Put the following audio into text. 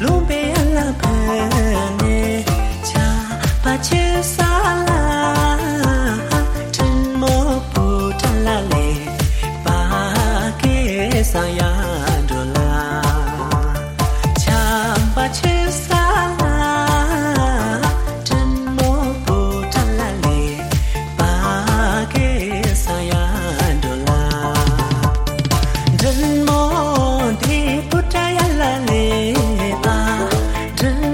Lompe a la Sen